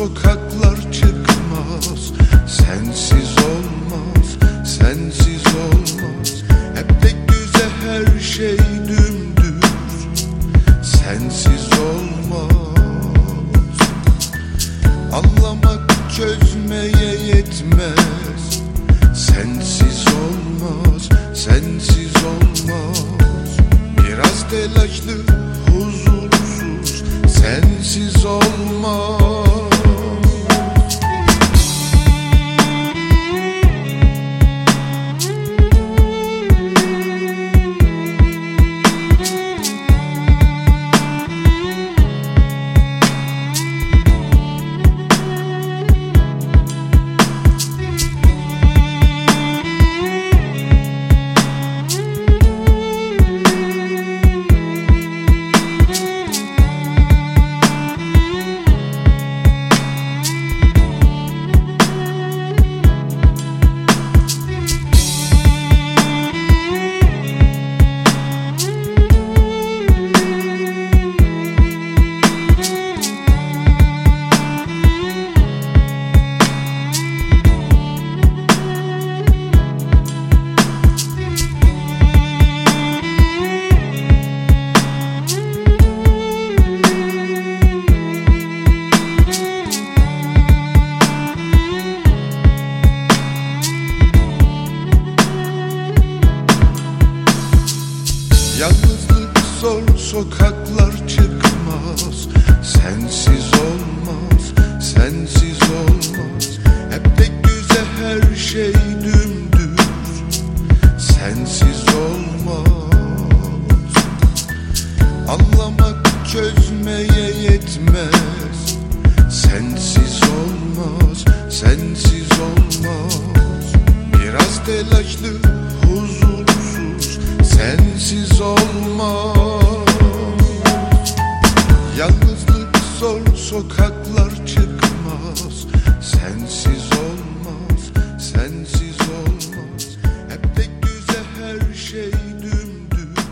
sokaklar çıkmaz. Sensiz olmaz, sensiz olmaz. Hep de güzel her şey dümdüz. Sensiz olmaz. Anlamak çözmeye yetmez sokaklar çıkmaz. Sensiz olmaz, sensiz olmaz. Hep de güzel her şey dümdüz. Sensiz olmaz. Anlamak çözmeye yetmez. Sensiz olmaz, sensiz olmaz. Biraz telaşlı, huzursuz. Sensiz olmaz sokaklar çıkmaz. Sensiz olmaz, sensiz olmaz. Hep de güzel her şey dümdüz.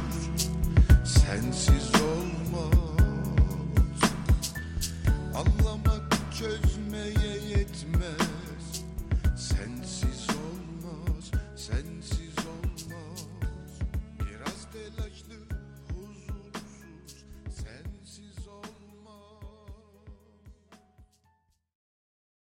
Sensiz olmaz. Anlamak çözmeye yetmez. Sensiz